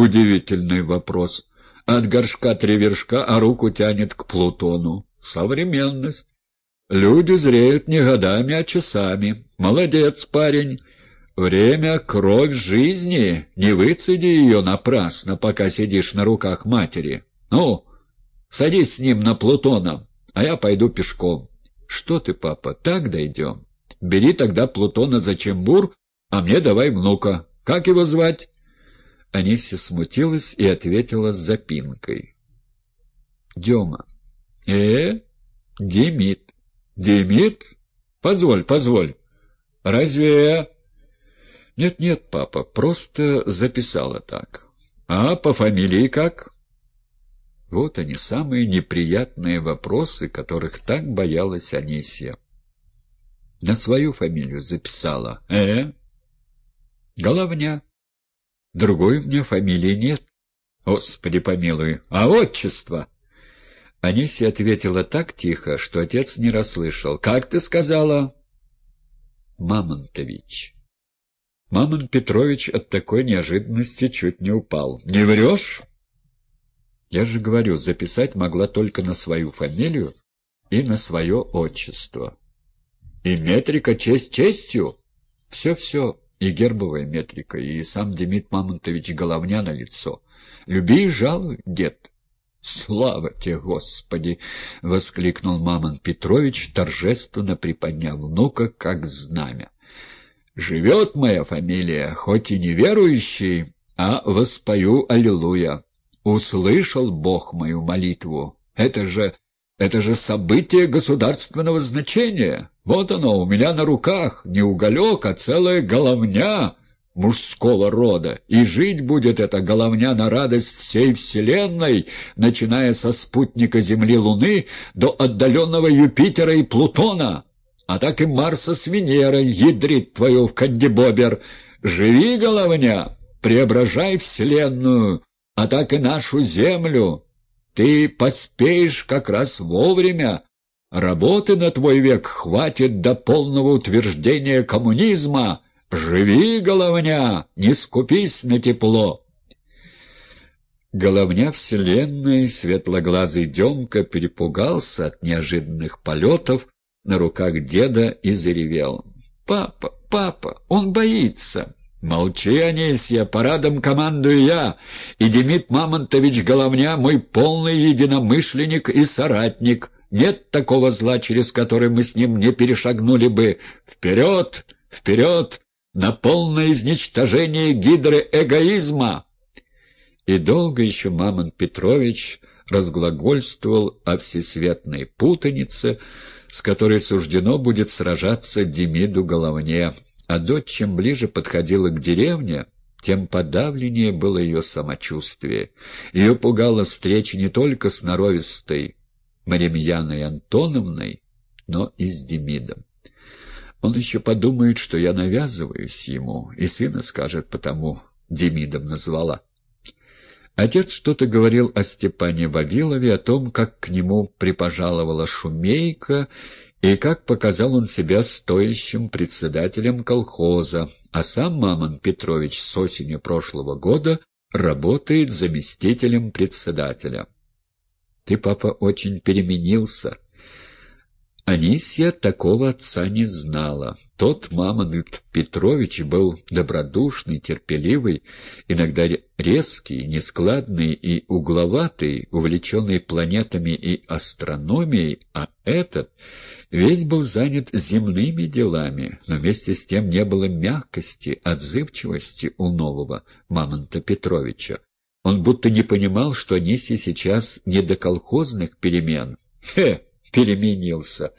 Удивительный вопрос. От горшка три вершка, а руку тянет к Плутону. Современность. Люди зреют не годами, а часами. Молодец, парень. Время — кровь жизни. Не выцеди ее напрасно, пока сидишь на руках матери. Ну, садись с ним на Плутона, а я пойду пешком. Что ты, папа, так дойдем? Бери тогда Плутона за Чембур, а мне давай внука. Как его звать? Анисия смутилась и ответила с запинкой. Дема. Э, Демид. Демид? Позволь, позволь. Разве я... Нет-нет, папа, просто записала так. А по фамилии как? Вот они, самые неприятные вопросы, которых так боялась Анисия. На свою фамилию записала. Э? Головня. Другой у меня фамилии нет. Господи помилуй. А отчество? Анисия ответила так тихо, что отец не расслышал. «Как ты сказала?» «Мамонтович». Мамон Петрович от такой неожиданности чуть не упал. «Не врешь?» Я же говорю, записать могла только на свою фамилию и на свое отчество. И метрика честь честью? Все-все, и гербовая метрика, и сам Демид Мамонтович Головня на лицо. Люби и жалуй, дед. «Слава тебе, Господи!» — воскликнул Мамон Петрович, торжественно приподняв внука, как знамя. «Живет моя фамилия, хоть и неверующий, а воспою Аллилуйя. Услышал Бог мою молитву. Это же... это же событие государственного значения. Вот оно, у меня на руках, не уголек, а целая головня мужского рода. И жить будет эта головня на радость всей Вселенной, начиная со спутника Земли Луны до отдаленного Юпитера и Плутона. А так и Марса с Венерой ядрит твою в кандибобер. Живи, головня, преображай Вселенную, а так и нашу землю. Ты поспеешь как раз вовремя. Работы на твой век хватит до полного утверждения коммунизма. Живи, головня, не скупись на тепло. Головня вселенной, светлоглазый Демка перепугался от неожиданных полетов на руках деда и заревел. «Папа, папа, он боится!» «Молчи, Анисья, парадом командую я, и Демид Мамонтович Головня мой полный единомышленник и соратник. Нет такого зла, через который мы с ним не перешагнули бы. Вперед, вперед, на полное изничтожение гидры эгоизма!» И долго еще Мамонт Петрович разглагольствовал о всесветной путанице, с которой суждено будет сражаться Демиду Головне, а дочь, чем ближе подходила к деревне, тем подавленнее было ее самочувствие. Ее пугала встреча не только с норовистой Маремьяной Антоновной, но и с Демидом. Он еще подумает, что я навязываюсь ему, и сына скажет, потому Демидом назвала. Отец что-то говорил о Степане Вавилове, о том, как к нему припожаловала Шумейка, и как показал он себя стоящим председателем колхоза, а сам Мамон Петрович с осени прошлого года работает заместителем председателя. «Ты, папа, очень переменился», Анисия такого отца не знала. Тот Мамонт Петрович был добродушный, терпеливый, иногда резкий, нескладный и угловатый, увлеченный планетами и астрономией, а этот весь был занят земными делами, но вместе с тем не было мягкости, отзывчивости у нового Мамонта Петровича. Он будто не понимал, что Анисия сейчас не до колхозных перемен. Хе! переменился.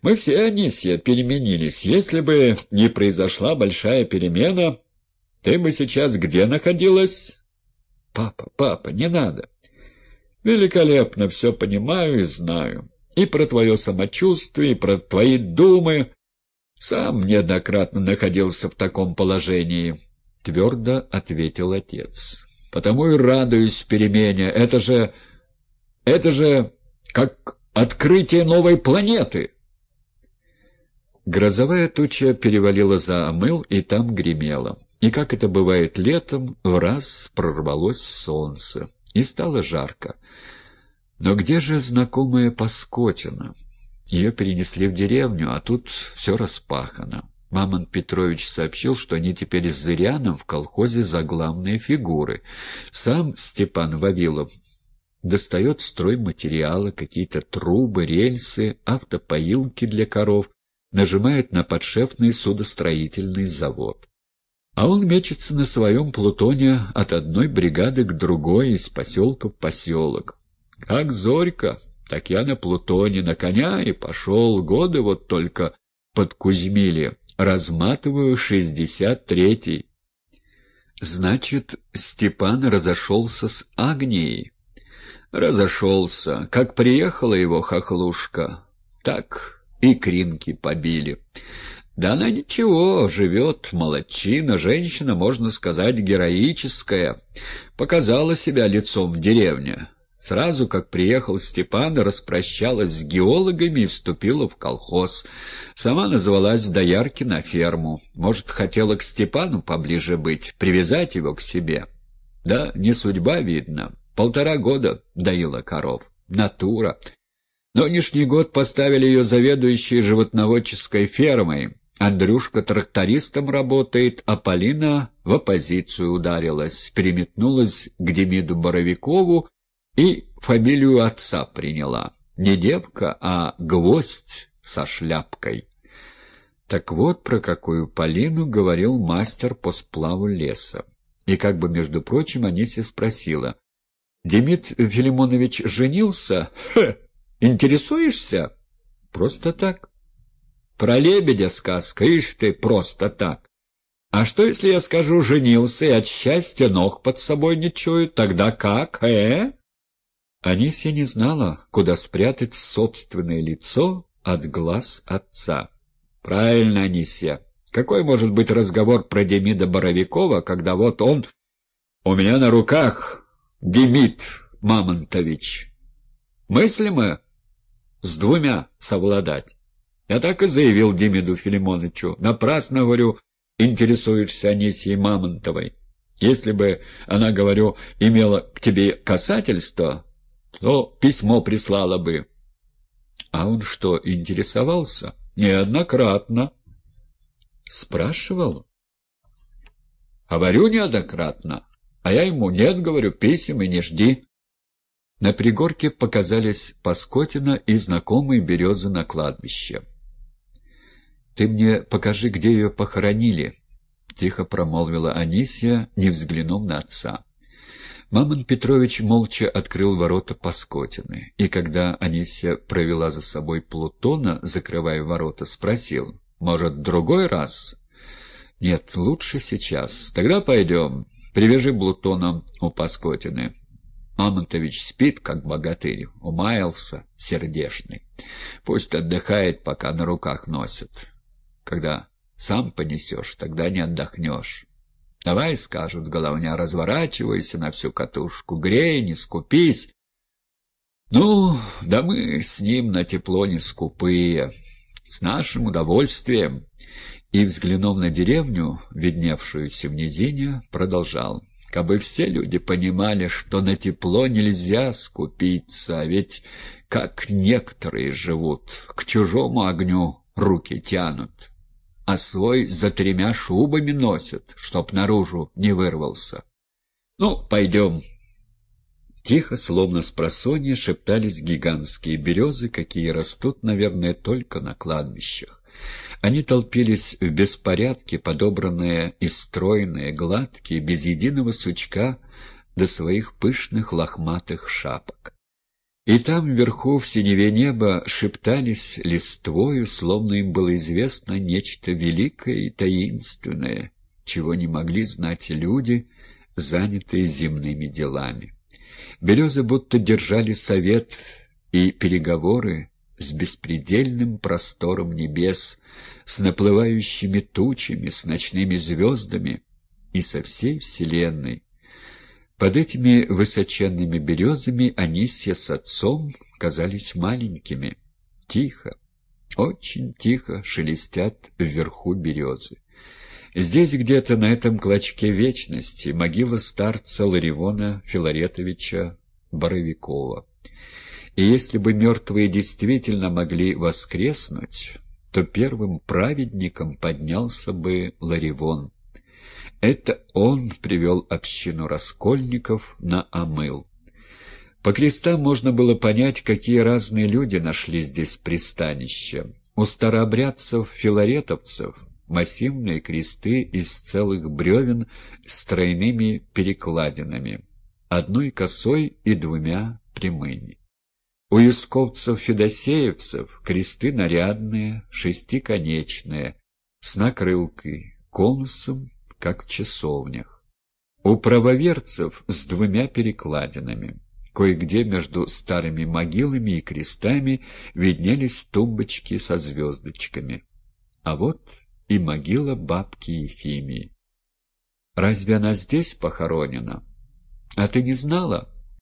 Мы все, Анисья, переменились. Если бы не произошла большая перемена, ты бы сейчас где находилась? Папа, папа, не надо. Великолепно все понимаю и знаю. И про твое самочувствие, и про твои думы. Сам неоднократно находился в таком положении, — твердо ответил отец. Потому и радуюсь перемене. Это же... это же как Открытие новой планеты!» Грозовая туча перевалила за омыл и там гремела. И, как это бывает летом, в раз прорвалось солнце, и стало жарко. Но где же знакомая Паскотина? Ее перенесли в деревню, а тут все распахано. Мамон Петрович сообщил, что они теперь с Зыряном в колхозе за главные фигуры. Сам Степан Вавилов достает стройматериалы, какие-то трубы, рельсы, автопоилки для коров, нажимает на подшефный судостроительный завод. А он мечется на своем плутоне от одной бригады к другой, из поселка в поселок. Как Зорька, так я на Плутоне, на коня и пошел. Годы вот только под Кузьмили. Разматываю шестьдесят третий. Значит, Степан разошелся с Агнией? Разошелся. Как приехала его хохлушка, так и кринки побили. Да она ничего, живет, молодчина, женщина, можно сказать, героическая. Показала себя лицом в деревне. Сразу, как приехал Степан, распрощалась с геологами и вступила в колхоз. Сама назвалась доярки на ферму. Может, хотела к Степану поближе быть, привязать его к себе. Да, не судьба, видно. Полтора года доила коров. Натура. Нынешний год поставили ее заведующей животноводческой фермой. Андрюшка трактористом работает, а Полина в оппозицию ударилась, переметнулась к Демиду Боровикову и фамилию отца приняла. Не девка, а гвоздь со шляпкой. Так вот, про какую Полину говорил мастер по сплаву леса. И как бы, между прочим, Анисия спросила. — Демид Филимонович женился? Интересуешься? — Просто так. — Про лебедя сказка, ишь ты, просто так. А что, если я скажу «женился» и от счастья ног под собой не чует, тогда как, э? Анисия не знала, куда спрятать собственное лицо от глаз отца. — Правильно, Анисия. Какой может быть разговор про Демида Боровикова, когда вот он у меня на руках, Демид Мамонтович? Мыслимо с двумя совладать. Я так и заявил Демиду Филимоновичу. Напрасно, говорю, интересуешься Анисией Мамонтовой. Если бы она, говорю, имела к тебе касательство, то письмо прислала бы. А он что, интересовался? Неоднократно. Спрашивал? Говорю неоднократно. А я ему нет, говорю, писем и не жди. На пригорке показались Паскотина и знакомые березы на кладбище. — Ты мне покажи, где ее похоронили, — тихо промолвила Анисия, не взглянув на отца. Мамон Петрович молча открыл ворота Паскотины, и когда Анисия провела за собой Плутона, закрывая ворота, спросил, «Может, другой раз?» «Нет, лучше сейчас. Тогда пойдем. Привяжи Плутона у Паскотины». Мамонтович спит, как богатырь, умаялся, сердешный. Пусть отдыхает, пока на руках носит. Когда сам понесешь, тогда не отдохнешь. Давай, скажут головня, разворачивайся на всю катушку, грей, не скупись. Ну, да мы с ним на тепло не скупые, с нашим удовольствием. И, взглянув на деревню, видневшуюся в низине, продолжал. Кабы все люди понимали, что на тепло нельзя скупиться, а ведь как некоторые живут, к чужому огню руки тянут а свой за тремя шубами носят, чтоб наружу не вырвался. Ну, пойдем. Тихо, словно с просонья, шептались гигантские березы, какие растут, наверное, только на кладбищах. Они толпились в беспорядке, подобранные и стройные, гладкие, без единого сучка до своих пышных лохматых шапок. И там, вверху, в синеве неба, шептались листвою, словно им было известно нечто великое и таинственное, чего не могли знать люди, занятые земными делами. Березы будто держали совет и переговоры с беспредельным простором небес, с наплывающими тучами, с ночными звездами и со всей вселенной, под этими высоченными березами Анисья с отцом казались маленькими. Тихо, очень тихо шелестят вверху березы. Здесь где-то на этом клочке вечности могила старца Ларивона Филаретовича Боровикова. И если бы мертвые действительно могли воскреснуть, то первым праведником поднялся бы Ларивон. Это он привел общину раскольников на Амыл. По крестам можно было понять, какие разные люди нашли здесь пристанище. У старообрядцев-филаретовцев массивные кресты из целых бревен с тройными перекладинами, одной косой и двумя прямыми. У юсковцев-федосеевцев кресты нарядные, шестиконечные, с накрылкой, конусом, как в часовнях. У правоверцев с двумя перекладинами. Кое-где между старыми могилами и крестами виднелись тумбочки со звездочками. А вот и могила бабки Ефимии. «Разве она здесь похоронена? А ты не знала?»